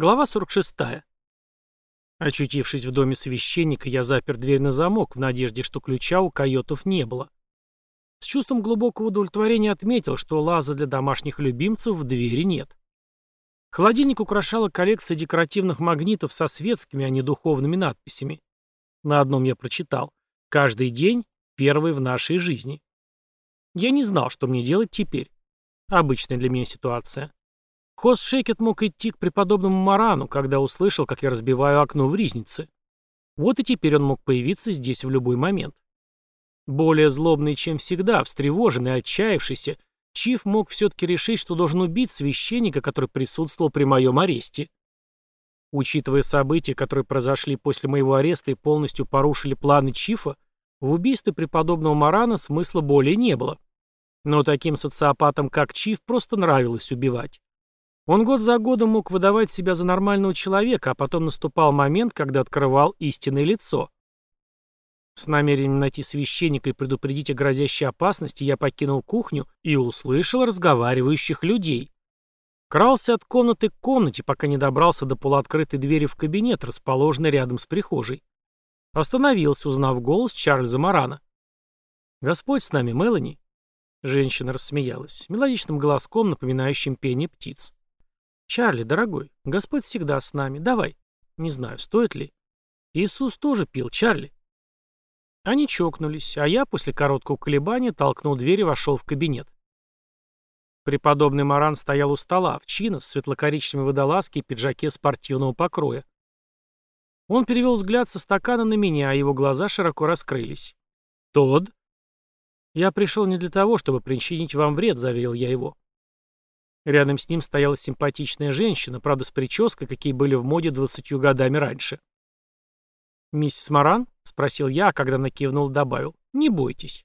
Глава 46. Очутившись в доме священника, я запер дверь на замок в надежде, что ключа у койотов не было. С чувством глубокого удовлетворения отметил, что лаза для домашних любимцев в двери нет. Холодильник украшала коллекция декоративных магнитов со светскими, а не духовными надписями. На одном я прочитал «Каждый день – первый в нашей жизни». Я не знал, что мне делать теперь. Обычная для меня ситуация. Хост Шекет мог идти к преподобному Марану, когда услышал, как я разбиваю окно в ризнице. Вот и теперь он мог появиться здесь в любой момент. Более злобный, чем всегда, встревоженный, отчаявшийся, Чиф мог все-таки решить, что должен убить священника, который присутствовал при моем аресте. Учитывая события, которые произошли после моего ареста и полностью порушили планы Чифа, в убийстве преподобного Марана смысла более не было. Но таким социопатам, как Чиф, просто нравилось убивать. Он год за годом мог выдавать себя за нормального человека, а потом наступал момент, когда открывал истинное лицо. С намерением найти священника и предупредить о грозящей опасности я покинул кухню и услышал разговаривающих людей. Крался от комнаты к комнате, пока не добрался до полуоткрытой двери в кабинет, расположенный рядом с прихожей. Остановился, узнав голос Чарльза Марана. «Господь с нами, Мелани». Женщина рассмеялась, мелодичным голоском, напоминающим пение птиц. «Чарли, дорогой, Господь всегда с нами. Давай». «Не знаю, стоит ли». «Иисус тоже пил, Чарли». Они чокнулись, а я после короткого колебания толкнул дверь и вошел в кабинет. Преподобный Маран стоял у стола, в чинос, светло-коричневой водолазке и пиджаке спортивного покроя. Он перевел взгляд со стакана на меня, а его глаза широко раскрылись. «Тодд?» «Я пришел не для того, чтобы причинить вам вред», — заверил я его. Рядом с ним стояла симпатичная женщина, правда с прической, какие были в моде двадцатью годами раньше. «Миссис Маран?» — спросил я, а когда накивнул, добавил. «Не бойтесь».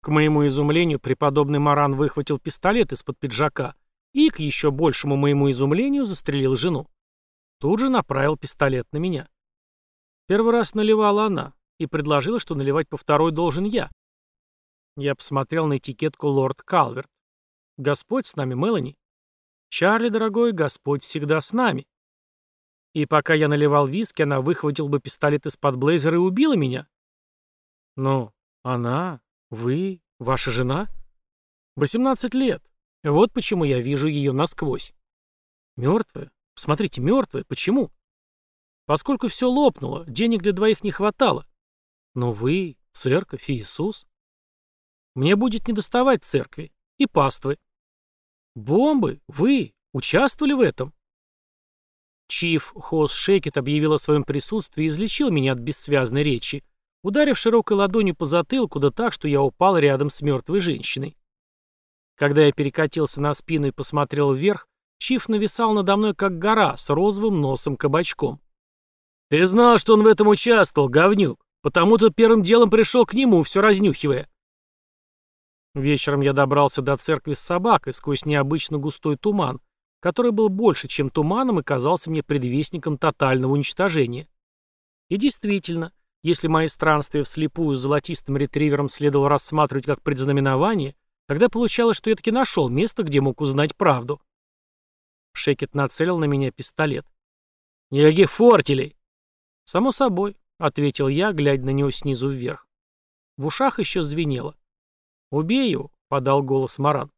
К моему изумлению, преподобный Маран выхватил пистолет из-под пиджака и, к еще большему моему изумлению, застрелил жену. Тут же направил пистолет на меня. Первый раз наливала она и предложила, что наливать по второй должен я. Я посмотрел на этикетку «Лорд Калверт». Господь с нами, Мелани. Чарли, дорогой, Господь всегда с нами. И пока я наливал виски, она выхватила бы пистолет из-под блейзера и убила меня. Но она, вы, ваша жена? 18 лет. Вот почему я вижу ее насквозь. Мертвая? Смотрите, мертвая. Почему? Поскольку все лопнуло, денег для двоих не хватало. Но вы, церковь Иисус. Мне будет недоставать церкви и паствы. «Бомбы? Вы? Участвовали в этом?» Чиф Хос Шекет объявил о своем присутствии и излечил меня от бессвязной речи, ударив широкой ладонью по затылку, да так, что я упал рядом с мертвой женщиной. Когда я перекатился на спину и посмотрел вверх, Чиф нависал надо мной, как гора, с розовым носом-кабачком. «Ты знал, что он в этом участвовал, говнюк, потому-то первым делом пришел к нему, все разнюхивая. Вечером я добрался до церкви с собакой сквозь необычно густой туман, который был больше, чем туманом и казался мне предвестником тотального уничтожения. И действительно, если мои странствия вслепую с золотистым ретривером следовало рассматривать как предзнаменование, тогда получалось, что я таки нашел место, где мог узнать правду. Шекет нацелил на меня пистолет. «Никаких фортелей!» «Само собой», — ответил я, глядя на него снизу вверх. В ушах еще звенело. «Убей его», — подал голос Маран.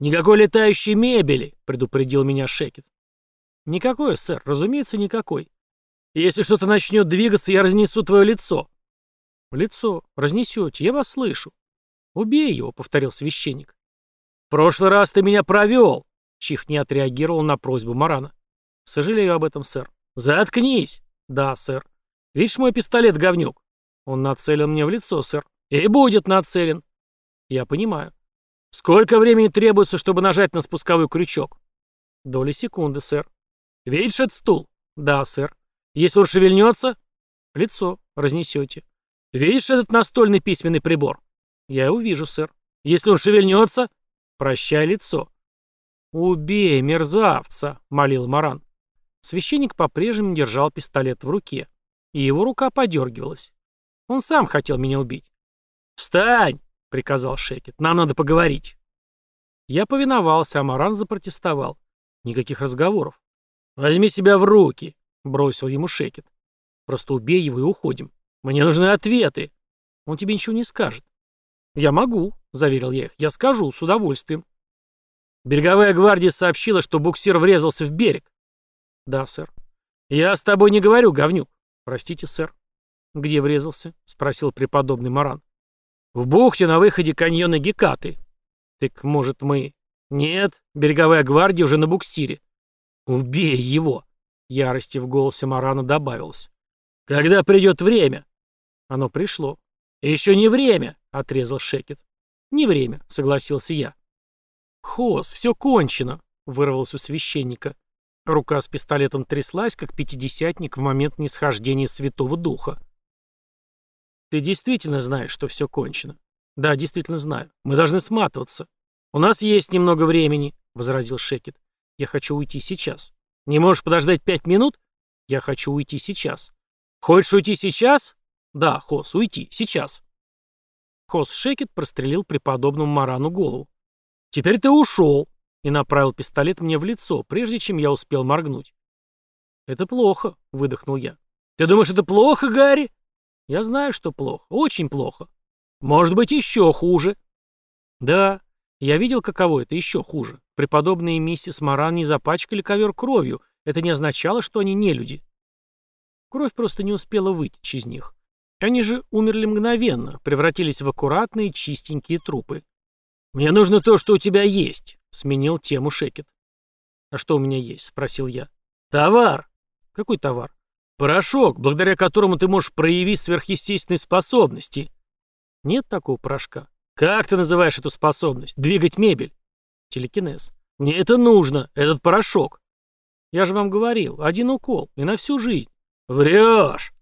«Никакой летающей мебели», — предупредил меня Шекет. «Никакой, сэр, разумеется, никакой. Если что-то начнет двигаться, я разнесу твое лицо». «Лицо? Разнесете, я вас слышу». «Убей его», — повторил священник. «В прошлый раз ты меня провел», — Чиф не отреагировал на просьбу Марана. «Сожалею об этом, сэр». «Заткнись!» «Да, сэр». «Видишь мой пистолет, говнюк?» «Он нацелен мне в лицо, сэр». «И будет нацелен. Я понимаю. Сколько времени требуется, чтобы нажать на спусковой крючок? Доли секунды, сэр. Видишь этот стул? Да, сэр. Если он шевельнется? Лицо. Разнесете. Видишь этот настольный письменный прибор? Я его вижу, сэр. Если он шевельнется? Прощай лицо. «Убей, мерзавца!» — молил Маран. Священник по-прежнему держал пистолет в руке, и его рука подергивалась. Он сам хотел меня убить. «Встань!» — приказал Шекет. «Нам надо поговорить». Я повиновался, а Маран запротестовал. Никаких разговоров. «Возьми себя в руки», — бросил ему Шекет. «Просто убей его и уходим. Мне нужны ответы. Он тебе ничего не скажет». «Я могу», — заверил я их. «Я скажу, с удовольствием». «Береговая гвардия сообщила, что буксир врезался в берег». «Да, сэр». «Я с тобой не говорю, говнюк». «Простите, сэр». «Где врезался?» — спросил преподобный Маран. «В бухте на выходе каньона Гекаты». «Так, может, мы...» «Нет, береговая гвардия уже на буксире». «Убей его!» — ярости в голосе Марана добавилось. «Когда придет время?» «Оно пришло». «Еще не время!» — отрезал Шекет. «Не время», — согласился я. «Хос, все кончено», — вырвалось у священника. Рука с пистолетом тряслась, как пятидесятник в момент нисхождения Святого Духа. «Ты действительно знаешь, что все кончено?» «Да, действительно знаю. Мы должны сматываться. У нас есть немного времени», — возразил Шекет. «Я хочу уйти сейчас». «Не можешь подождать пять минут?» «Я хочу уйти сейчас». «Хочешь уйти сейчас?» «Да, Хос, уйти. Сейчас». Хос Шекет прострелил преподобному Марану голову. «Теперь ты ушел!» и направил пистолет мне в лицо, прежде чем я успел моргнуть. «Это плохо», — выдохнул я. «Ты думаешь, это плохо, Гарри?» «Я знаю, что плохо. Очень плохо. Может быть, еще хуже». «Да, я видел, каково это еще хуже. Преподобные миссис Маран не запачкали ковер кровью. Это не означало, что они не люди. Кровь просто не успела вытечь из них. Они же умерли мгновенно, превратились в аккуратные, чистенькие трупы. «Мне нужно то, что у тебя есть», — сменил тему Шекет. «А что у меня есть?» — спросил я. «Товар». «Какой товар?» «Порошок, благодаря которому ты можешь проявить сверхъестественные способности». «Нет такого порошка». «Как ты называешь эту способность? Двигать мебель?» «Телекинез». «Мне это нужно, этот порошок». «Я же вам говорил, один укол, и на всю жизнь». «Врешь!»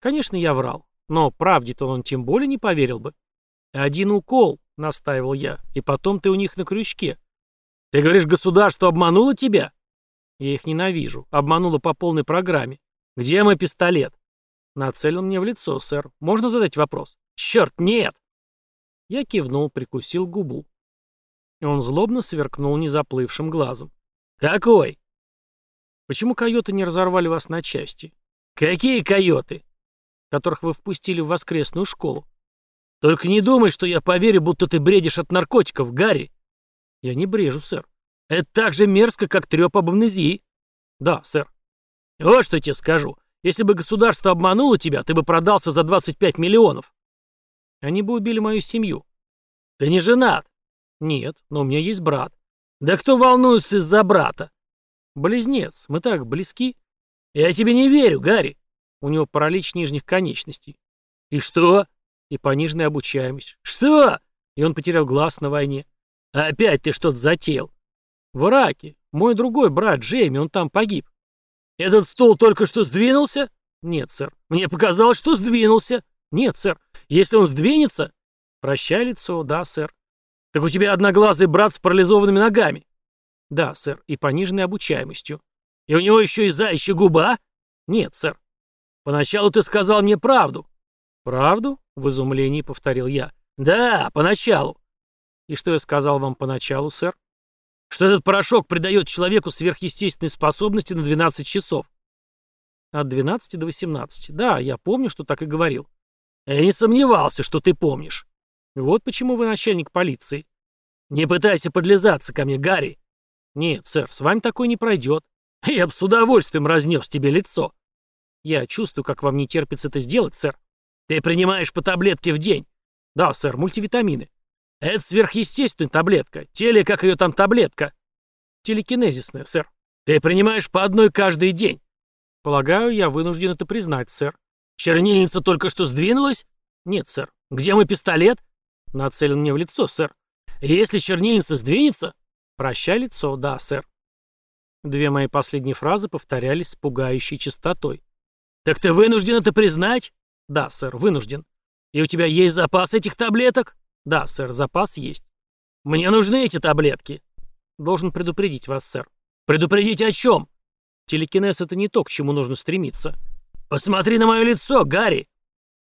Конечно, я врал, но правде-то он тем более не поверил бы. «Один укол», — настаивал я, — «и потом ты у них на крючке». «Ты говоришь, государство обмануло тебя?» «Я их ненавижу. Обмануло по полной программе. Где мой пистолет?» Нацелил мне в лицо, сэр. Можно задать вопрос? «Черт, нет!» Я кивнул, прикусил губу. Он злобно сверкнул незаплывшим глазом. «Какой?» «Почему койоты не разорвали вас на части?» «Какие койоты?» которых вы впустили в воскресную школу. Только не думай, что я поверю, будто ты бредишь от наркотиков, Гарри. Я не брежу, сэр. Это так же мерзко, как треп об амнезии. Да, сэр. Вот что я тебе скажу. Если бы государство обмануло тебя, ты бы продался за 25 миллионов. Они бы убили мою семью. Ты не женат? Нет, но у меня есть брат. Да кто волнуется из-за брата? Близнец, мы так близки. Я тебе не верю, Гарри. У него паралич нижних конечностей. И что? И пониженная обучаемость. Что? И он потерял глаз на войне. Опять ты что-то затеял. В Ираке. Мой другой брат Джейми, он там погиб. Этот стол только что сдвинулся? Нет, сэр. Мне показалось, что сдвинулся. Нет, сэр. Если он сдвинется... Прощай лицо, да, сэр. Так у тебя одноглазый брат с парализованными ногами. Да, сэр, и пониженной обучаемостью. И у него еще и заячья губа? Нет, сэр. Поначалу ты сказал мне правду. Правду? В изумлении повторил я. Да, поначалу. И что я сказал вам поначалу, сэр? Что этот порошок придает человеку сверхъестественные способности на 12 часов. От 12 до 18. Да, я помню, что так и говорил. Я не сомневался, что ты помнишь. Вот почему вы начальник полиции. Не пытайся подлизаться ко мне, Гарри. Нет, сэр, с вами такой не пройдет. Я бы с удовольствием разнес тебе лицо. Я чувствую, как вам не терпится это сделать, сэр. Ты принимаешь по таблетке в день. Да, сэр, мультивитамины. Это сверхъестественная таблетка. Теле, как ее там таблетка. Телекинезисная, сэр. Ты принимаешь по одной каждый день. Полагаю, я вынужден это признать, сэр. Чернильница только что сдвинулась? Нет, сэр. Где мой пистолет? Нацелен мне в лицо, сэр. Если чернильница сдвинется... Прощай лицо, да, сэр. Две мои последние фразы повторялись с пугающей частотой. «Так ты вынужден это признать?» «Да, сэр, вынужден». «И у тебя есть запас этих таблеток?» «Да, сэр, запас есть». «Мне нужны эти таблетки». «Должен предупредить вас, сэр». «Предупредить о чем?» «Телекинез — это не то, к чему нужно стремиться». «Посмотри на мое лицо, Гарри!»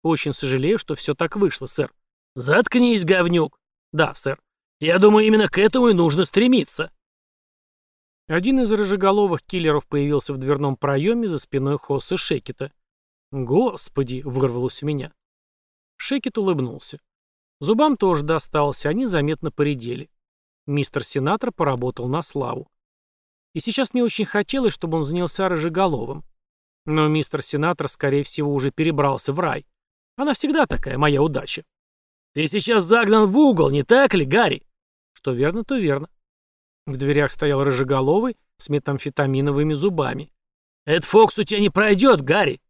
«Очень сожалею, что все так вышло, сэр». «Заткнись, говнюк!» «Да, сэр. Я думаю, именно к этому и нужно стремиться». Один из рыжеголовых киллеров появился в дверном проеме за спиной Хосса Шекета. «Господи!» — вырвалось у меня. Шекет улыбнулся. Зубам тоже досталось, они заметно поредели. Мистер Сенатор поработал на славу. И сейчас мне очень хотелось, чтобы он занялся рыжеголовым. Но мистер Сенатор, скорее всего, уже перебрался в рай. Она всегда такая, моя удача. «Ты сейчас загнан в угол, не так ли, Гарри?» Что верно, то верно. В дверях стоял рыжеголовый с метамфетаминовыми зубами. «Этот фокус у тебя не пройдет, Гарри!»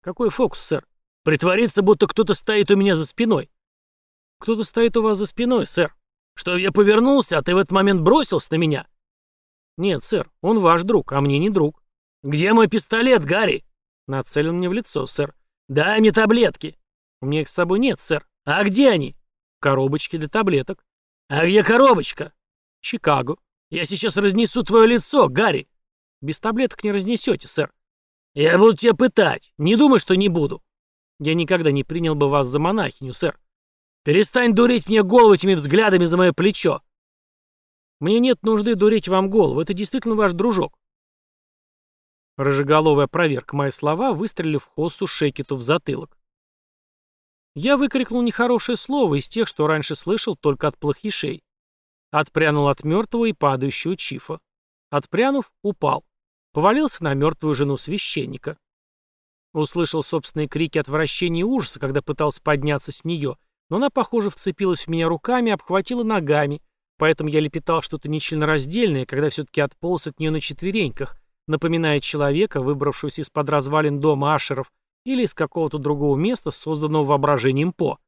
«Какой фокус, сэр?» «Притвориться, будто кто-то стоит у меня за спиной». «Кто-то стоит у вас за спиной, сэр». «Что я повернулся, а ты в этот момент бросился на меня?» «Нет, сэр, он ваш друг, а мне не друг». «Где мой пистолет, Гарри?» Нацелен мне в лицо, сэр. «Дай мне таблетки». «У меня их с собой нет, сэр». «А где они?» «В коробочке для таблеток». «А где коробочка?» «Чикаго». Я сейчас разнесу твое лицо, Гарри. Без таблеток не разнесете, сэр. Я буду тебя пытать. Не думай, что не буду. Я никогда не принял бы вас за монахиню, сэр. Перестань дурить мне голову этими взглядами за мое плечо. Мне нет нужды дурить вам голову. Это действительно ваш дружок. Рыжеголовая проверка мои слова, выстрелив Хоссу Шекету в затылок. Я выкрикнул нехорошее слово из тех, что раньше слышал только от плохишей. Отпрянул от мертвого и падающего чифа. Отпрянув, упал. Повалился на мертвую жену священника. Услышал собственные крики отвращения и ужаса, когда пытался подняться с нее, но она, похоже, вцепилась в меня руками обхватила ногами, поэтому я лепетал что-то нечленораздельное, когда все-таки отполз от нее на четвереньках, напоминая человека, выбравшегося из-под развалин дома Ашеров или из какого-то другого места, созданного воображением По.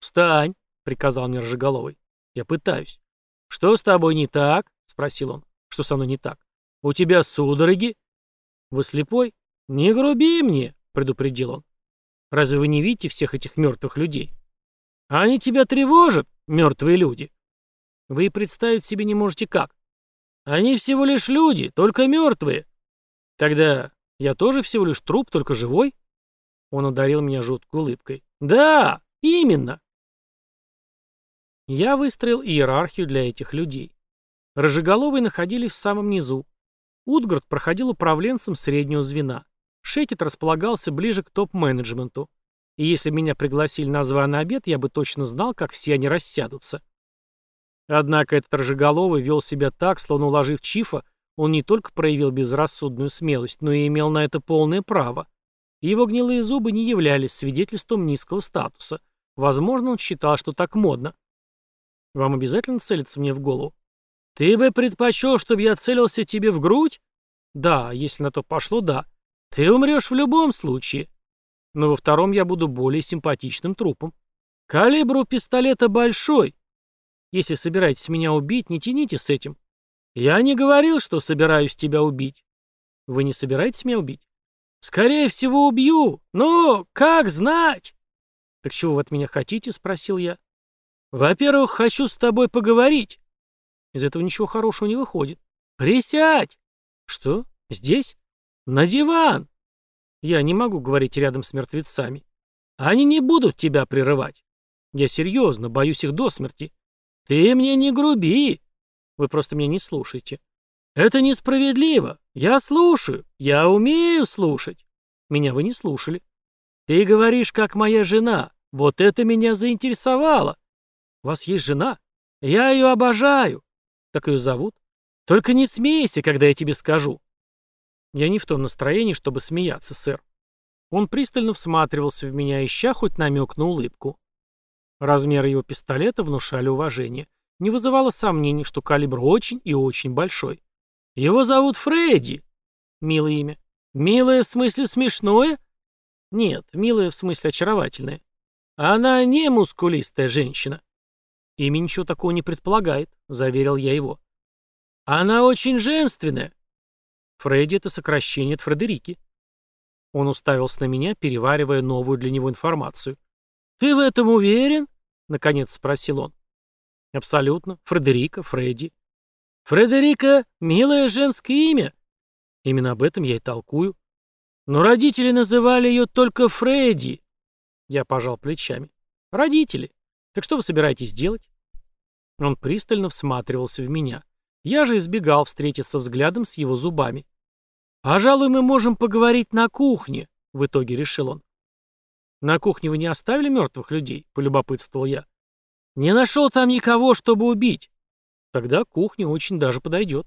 «Встань!» — приказал мне Ржеголовый. «Я пытаюсь». «Что с тобой не так?» — спросил он. «Что со мной не так?» «У тебя судороги?» «Вы слепой?» «Не груби мне», — предупредил он. «Разве вы не видите всех этих мертвых людей?» «Они тебя тревожат, мертвые люди?» «Вы и представить себе не можете как». «Они всего лишь люди, только мертвые». «Тогда я тоже всего лишь труп, только живой?» Он одарил меня жуткой улыбкой. «Да, именно. Я выстроил иерархию для этих людей. Рожеголовые находились в самом низу. Утгард проходил управленцем среднего звена. Шекет располагался ближе к топ-менеджменту. И если меня пригласили на званый обед, я бы точно знал, как все они рассядутся. Однако этот Рожеголовый вел себя так, словно уложив Чифа, он не только проявил безрассудную смелость, но и имел на это полное право. Его гнилые зубы не являлись свидетельством низкого статуса. Возможно, он считал, что так модно. Вам обязательно целиться мне в голову? Ты бы предпочел, чтобы я целился тебе в грудь? Да, если на то пошло, да. Ты умрешь в любом случае. Но во втором я буду более симпатичным трупом. Калибр у пистолета большой. Если собираетесь меня убить, не тяните с этим. Я не говорил, что собираюсь тебя убить. Вы не собираетесь меня убить? Скорее всего, убью. Но как знать? Так чего вы от меня хотите? Спросил я. «Во-первых, хочу с тобой поговорить». Из этого ничего хорошего не выходит. «Присядь!» «Что? Здесь?» «На диван!» «Я не могу говорить рядом с мертвецами. Они не будут тебя прерывать. Я серьезно, боюсь их до смерти. Ты мне не груби. Вы просто меня не слушаете. Это несправедливо. Я слушаю. Я умею слушать. Меня вы не слушали. Ты говоришь, как моя жена. Вот это меня заинтересовало. У вас есть жена? Я ее обожаю. Как ее зовут? Только не смейся, когда я тебе скажу. Я не в том настроении, чтобы смеяться, сэр. Он пристально всматривался в меня, ища хоть намек на улыбку. Размеры его пистолета внушали уважение. Не вызывало сомнений, что калибр очень и очень большой. Его зовут Фредди. Милое имя. Милое в смысле смешное? Нет, милое в смысле очаровательное. Она не мускулистая женщина. «Имя ничего такого не предполагает», — заверил я его. «Она очень женственная». Фредди — это сокращение от Фредерики. Он уставился на меня, переваривая новую для него информацию. «Ты в этом уверен?» — наконец спросил он. «Абсолютно. Фредерика, Фредди». «Фредерика — милое женское имя». Именно об этом я и толкую. Но родители называли ее только Фредди. Я пожал плечами. Родители. Так что вы собираетесь делать? Он пристально всматривался в меня. Я же избегал встретиться взглядом с его зубами. «Пожалуй, мы можем поговорить на кухне», — в итоге решил он. «На кухне вы не оставили мертвых людей?» — полюбопытствовал я. «Не нашел там никого, чтобы убить». «Тогда кухня очень даже подойдет».